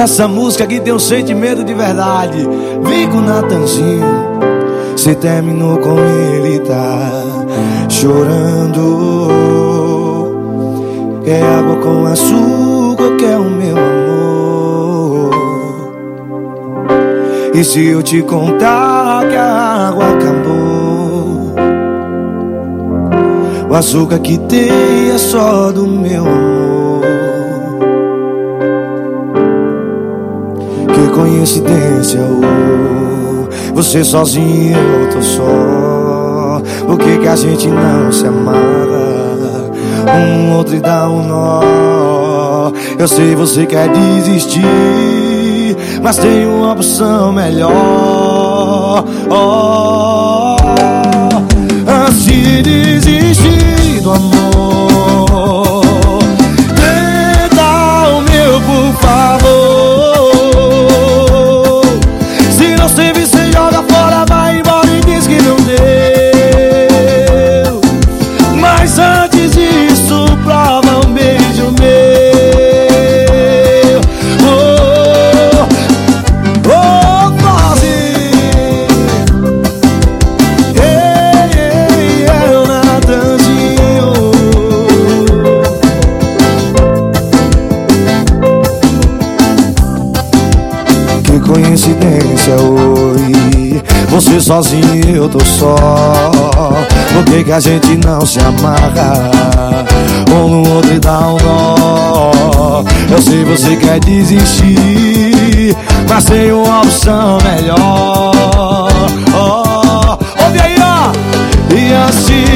Essa música aqui tem um sentimento de verdade. Vem com o Natanzinho. Você terminou com ele, tá chorando. Quer água com açúcar, quer o meu amor. E se eu te contar que a água acabou, o açúcar que tem é só do meu amor. Coincidência, oh, você sozinho, eu tô só. Por que, que a gente não se amarra? Um outro e dá um nó. Eu sei você quer desistir, mas tem uma opção melhor. Oh, coincidência, oi Você sozinho, eu tô só. Por que, que a gente não se amarra? Um no outro e dá um nó. Eu sei você quer desistir Mas tem uma opção melhor. Oh, Ouve aí, ó. E antes